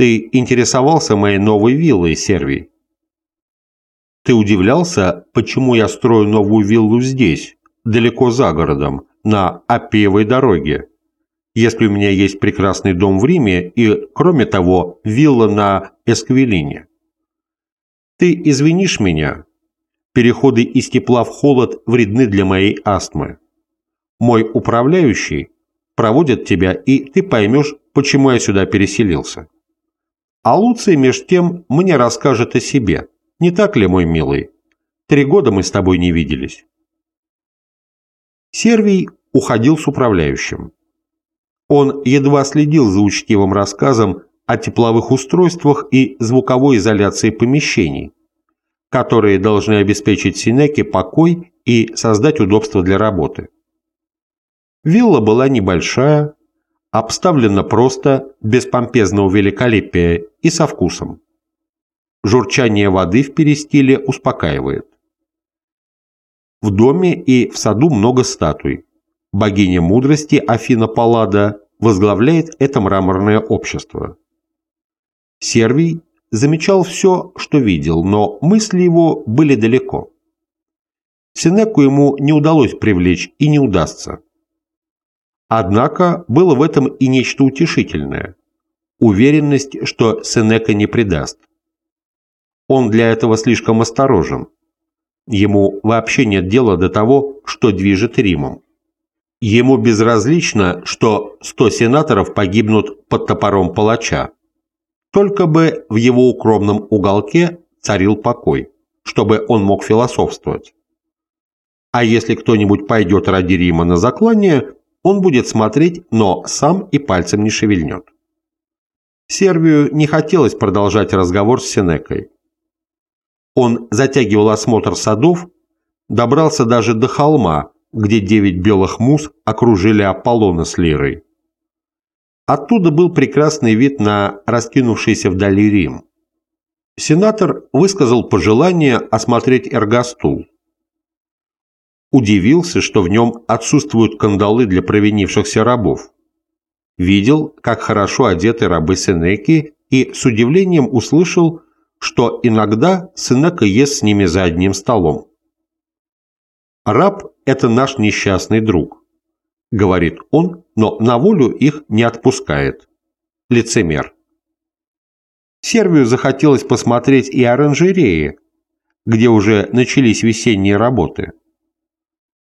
Ты интересовался моей новой виллой, Сервий? Ты удивлялся, почему я строю новую виллу здесь, далеко за городом, на Аппиевой дороге, если у меня есть прекрасный дом в Риме и, кроме того, вилла на Эсквилине. Ты извинишь меня? Переходы из тепла в холод вредны для моей астмы. Мой управляющий проводит тебя, и ты поймешь, почему я сюда переселился. А Луций меж тем мне расскажет о себе. Не так ли, мой милый? Три года мы с тобой не виделись. Сервий уходил с управляющим. Он едва следил за учтивым рассказом о тепловых устройствах и звуковой изоляции помещений, которые должны обеспечить Синеке покой и создать удобство для работы. Вилла была небольшая, обставлена просто, без помпезного великолепия и со вкусом. Журчание воды в перестиле успокаивает. В доме и в саду много статуй. Богиня мудрости Афина Паллада возглавляет это мраморное общество. Сервий замечал все, что видел, но мысли его были далеко. Синеку ему не удалось привлечь и не удастся. Однако было в этом и нечто утешительное – уверенность, что Сенека не предаст. Он для этого слишком осторожен – Ему вообще нет дела до того, что движет Римом. Ему безразлично, что сто сенаторов погибнут под топором палача. Только бы в его укромном уголке царил покой, чтобы он мог философствовать. А если кто-нибудь пойдет ради Рима на заклание, он будет смотреть, но сам и пальцем не шевельнет. Сервию не хотелось продолжать разговор с Сенекой. Он затягивал осмотр садов, добрался даже до холма, где девять белых мус окружили Аполлона с лирой. Оттуда был прекрасный вид на раскинувшийся вдали Рим. Сенатор высказал пожелание осмотреть эргостул. Удивился, что в нем отсутствуют кандалы для провинившихся рабов. Видел, как хорошо одеты рабы Сенеки и с удивлением услышал, что иногда Сенека ест с ними за одним столом. «Раб – это наш несчастный друг», – говорит он, но на волю их не отпускает. Лицемер. Сервию захотелось посмотреть и оранжереи, где уже начались весенние работы.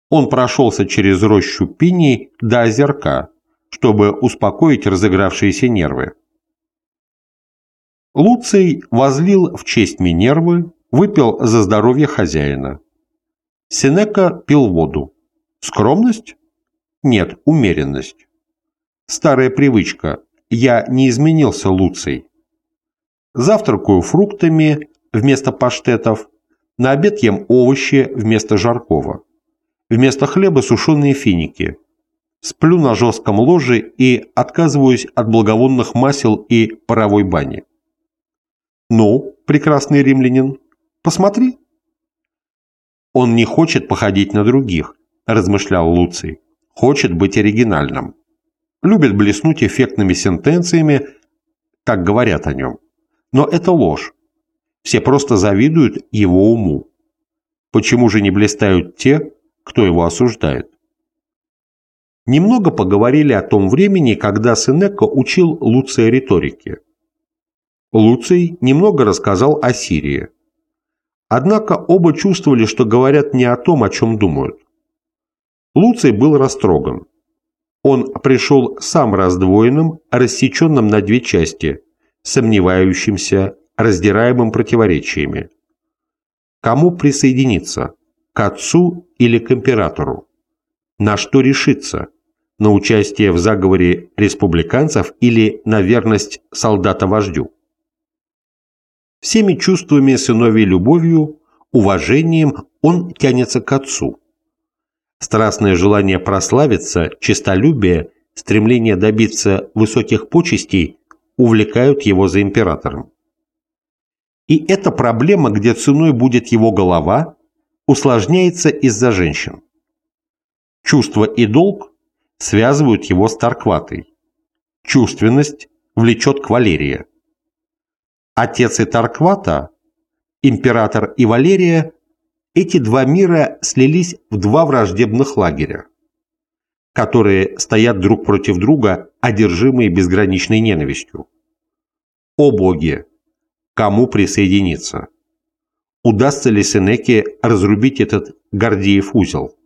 Он прошелся через рощу пиней до озерка, чтобы успокоить разыгравшиеся нервы. Луций возлил в честь Минервы, выпил за здоровье хозяина. Сенека пил воду. Скромность? Нет, умеренность. Старая привычка. Я не изменился, Луций. Завтракаю фруктами вместо паштетов, на обед ем овощи вместо жаркого. Вместо хлеба сушеные финики. Сплю на жестком ложе и отказываюсь от благовонных масел и паровой бани. «Ну, прекрасный римлянин, посмотри». «Он не хочет походить на других», – размышлял Луций. «Хочет быть оригинальным. Любит блеснуть эффектными сентенциями, как говорят о нем. Но это ложь. Все просто завидуют его уму. Почему же не блистают те, кто его осуждает?» Немного поговорили о том времени, когда Сенека учил Луция риторике. Луций немного рассказал о Сирии. Однако оба чувствовали, что говорят не о том, о чем думают. Луций был растроган. Он пришел сам раздвоенным, рассеченным на две части, сомневающимся, раздираемым противоречиями. Кому присоединиться? К отцу или к императору? На что решиться? На участие в заговоре республиканцев или на верность солдата-вождю? Всеми чувствами сыновей любовью, уважением он тянется к отцу. Страстное желание прославиться, честолюбие, стремление добиться высоких почестей увлекают его за императором. И эта проблема, где ценой будет его голова, усложняется из-за женщин. Чувство и долг связывают его с Таркватой. Чувственность влечет к Валерии. Отец и Тарквата, император и Валерия, эти два мира слились в два враждебных лагеря, которые стоят друг против друга, одержимые безграничной ненавистью. О боги! Кому присоединиться? Удастся ли Сенеке разрубить этот Гордеев узел?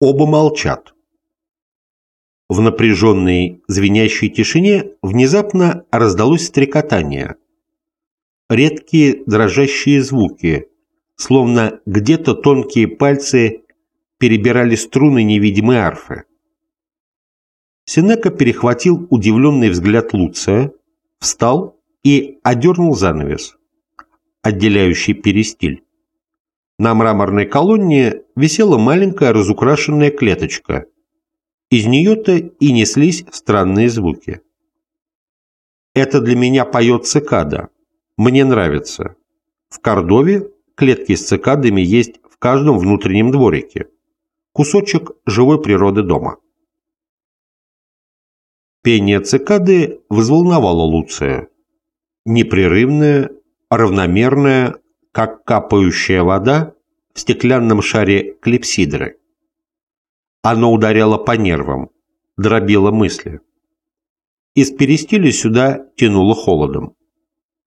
Оба молчат. В напряженной, звенящей тишине внезапно раздалось стрекотание. Редкие дрожащие звуки, словно где-то тонкие пальцы перебирали струны невидимой арфы. Сенека перехватил удивленный взгляд Луция, встал и одернул занавес, отделяющий перестиль. На мраморной колонне висела маленькая разукрашенная клеточка. Из нее-то и неслись странные звуки. «Это для меня поет цикада. Мне нравится. В Кордове клетки с цикадами есть в каждом внутреннем дворике. Кусочек живой природы дома». Пение цикады взволновало Луция. Непрерывное, равномерное, как капающая вода в стеклянном шаре клипсидры. Оно ударяло по нервам, дробило мысли. Из перестиля сюда тянуло холодом.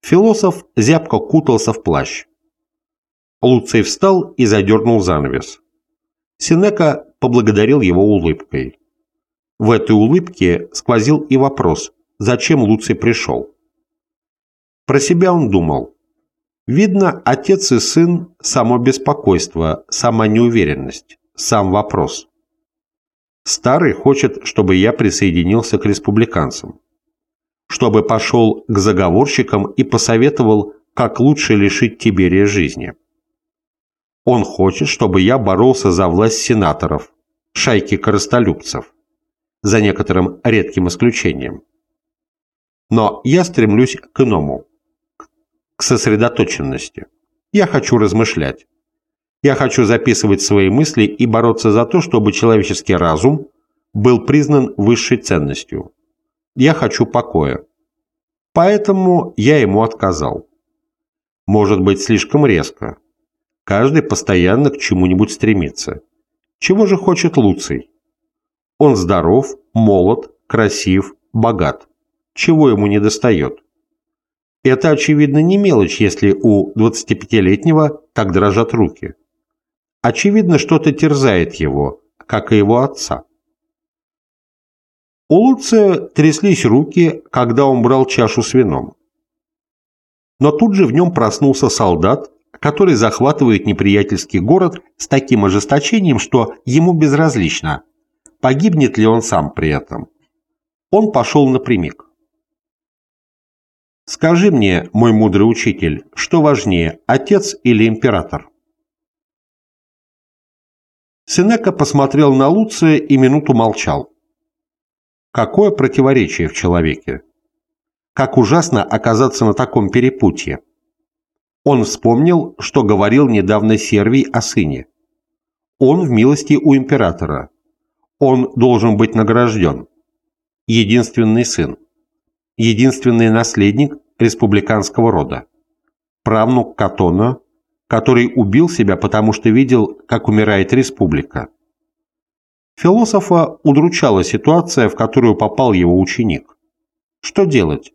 Философ зябко кутался в плащ. Луций встал и задернул занавес. Синека поблагодарил его улыбкой. В этой улыбке сквозил и вопрос, зачем Луций пришел. Про себя он думал, Видно, отец и сын – само беспокойство, сама неуверенность, сам вопрос. Старый хочет, чтобы я присоединился к республиканцам. Чтобы пошел к заговорщикам и посоветовал, как лучше лишить Тиберия жизни. Он хочет, чтобы я боролся за власть сенаторов, шайки коростолюбцев, за некоторым редким исключением. Но я стремлюсь к иному к сосредоточенности. Я хочу размышлять. Я хочу записывать свои мысли и бороться за то, чтобы человеческий разум был признан высшей ценностью. Я хочу покоя. Поэтому я ему отказал. Может быть, слишком резко. Каждый постоянно к чему-нибудь стремится. Чего же хочет Луций? Он здоров, молод, красив, богат. Чего ему не достает? Это, очевидно, не мелочь, если у 25-летнего так дрожат руки. Очевидно, что-то терзает его, как и его отца. У Луция тряслись руки, когда он брал чашу с вином. Но тут же в нем проснулся солдат, который захватывает неприятельский город с таким ожесточением, что ему безразлично, погибнет ли он сам при этом. Он пошел напрямик. Скажи мне, мой мудрый учитель, что важнее, отец или император? Сенека посмотрел на Луция и минуту молчал. Какое противоречие в человеке? Как ужасно оказаться на таком перепутье. Он вспомнил, что говорил недавно Сервий о сыне. Он в милости у императора. Он должен быть награжден. Единственный сын единственный наследник республиканского рода, правнук Катона, который убил себя, потому что видел, как умирает республика. Философа удручала ситуация, в которую попал его ученик. Что делать?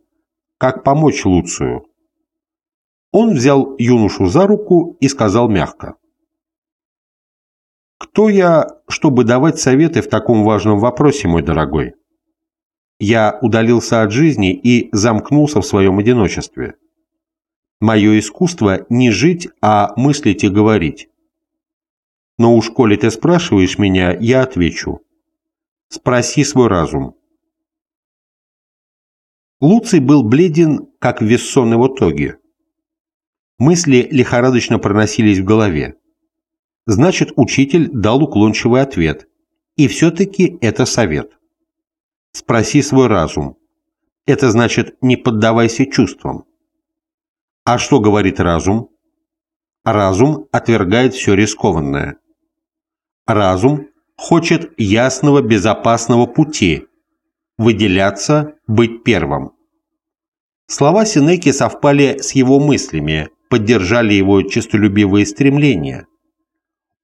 Как помочь Луцию? Он взял юношу за руку и сказал мягко. «Кто я, чтобы давать советы в таком важном вопросе, мой дорогой?» Я удалился от жизни и замкнулся в своем одиночестве. Мое искусство не жить, а мыслить и говорить. Но уж коли ты спрашиваешь меня, я отвечу. Спроси свой разум. Луций был бледен, как Вессон его тоги. Мысли лихорадочно проносились в голове. Значит, учитель дал уклончивый ответ. И все-таки это совет. Спроси свой разум. Это значит, не поддавайся чувствам. А что говорит разум? Разум отвергает все рискованное. Разум хочет ясного, безопасного пути, выделяться, быть первым. Слова Синеки совпали с его мыслями, поддержали его честолюбивые стремления.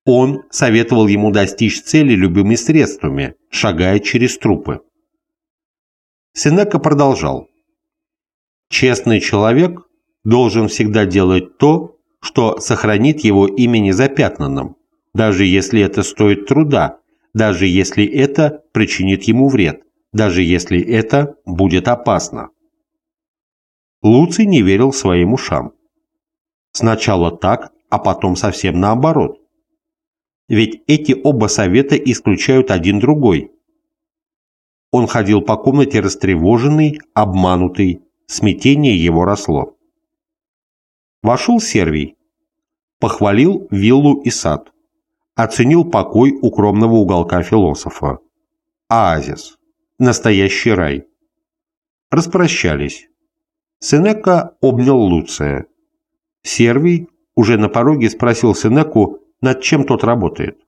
Он советовал ему достичь цели любыми средствами, шагая через трупы. Синека продолжал. «Честный человек должен всегда делать то, что сохранит его имя незапятнанным, даже если это стоит труда, даже если это причинит ему вред, даже если это будет опасно». Луций не верил своим ушам. Сначала так, а потом совсем наоборот. Ведь эти оба совета исключают один другой. Он ходил по комнате растревоженный, обманутый, смятение его росло. Вошел Сервий, похвалил виллу и сад, оценил покой укромного уголка философа. Оазис. Настоящий рай. Распрощались. Сенека обнял Луция. Сервий уже на пороге спросил Сенеку, над чем тот работает.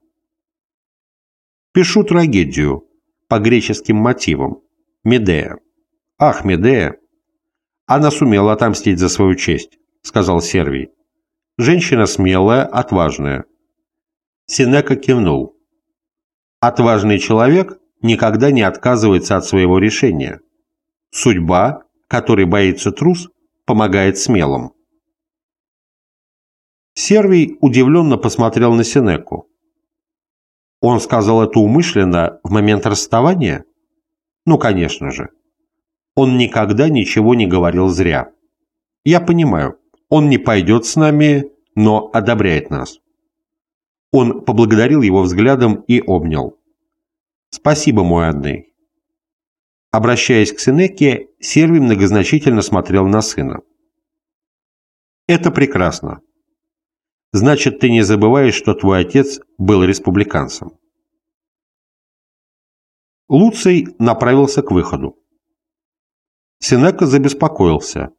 «Пишу трагедию по греческим мотивам. Медея». «Ах, Медея!» «Она сумела отомстить за свою честь», — сказал Сервий. «Женщина смелая, отважная». Сенека кивнул. «Отважный человек никогда не отказывается от своего решения. Судьба который боится трус, помогает смелым. Сервий удивленно посмотрел на Сенеку. Он сказал это умышленно в момент расставания? Ну, конечно же. Он никогда ничего не говорил зря. Я понимаю, он не пойдет с нами, но одобряет нас. Он поблагодарил его взглядом и обнял. «Спасибо, мой Анны. Обращаясь к Сенеке, Сервий многозначительно смотрел на сына. «Это прекрасно. Значит, ты не забываешь, что твой отец был республиканцем». Луций направился к выходу. Сенека забеспокоился.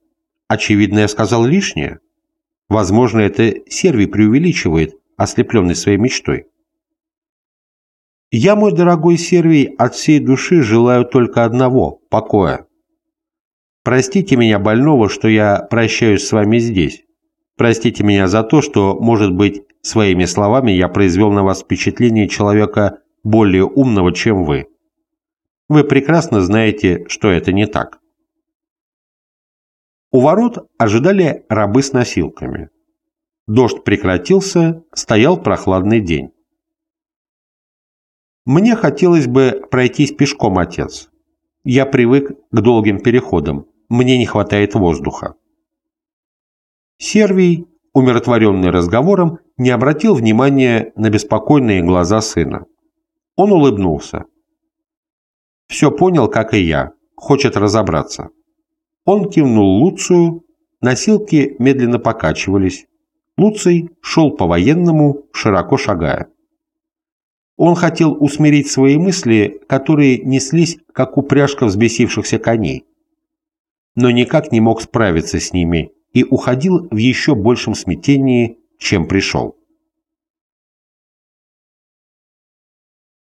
Очевидно, я сказал лишнее. Возможно, это Сервий преувеличивает, ослепленный своей мечтой. Я, мой дорогой Сервий, от всей души желаю только одного – покоя. Простите меня, больного, что я прощаюсь с вами здесь. Простите меня за то, что, может быть, своими словами я произвел на вас впечатление человека более умного, чем вы. Вы прекрасно знаете, что это не так. У ворот ожидали рабы с носилками. Дождь прекратился, стоял прохладный день. Мне хотелось бы пройтись пешком, отец. Я привык к долгим переходам. Мне не хватает воздуха. Сервий, умиротворенный разговором, не обратил внимания на беспокойные глаза сына. Он улыбнулся. Все понял, как и я. Хочет разобраться. Он кивнул Луцию, носилки медленно покачивались. Луций шел по-военному, широко шагая. Он хотел усмирить свои мысли, которые неслись, как упряжка взбесившихся коней. Но никак не мог справиться с ними и уходил в еще большем смятении, чем пришел.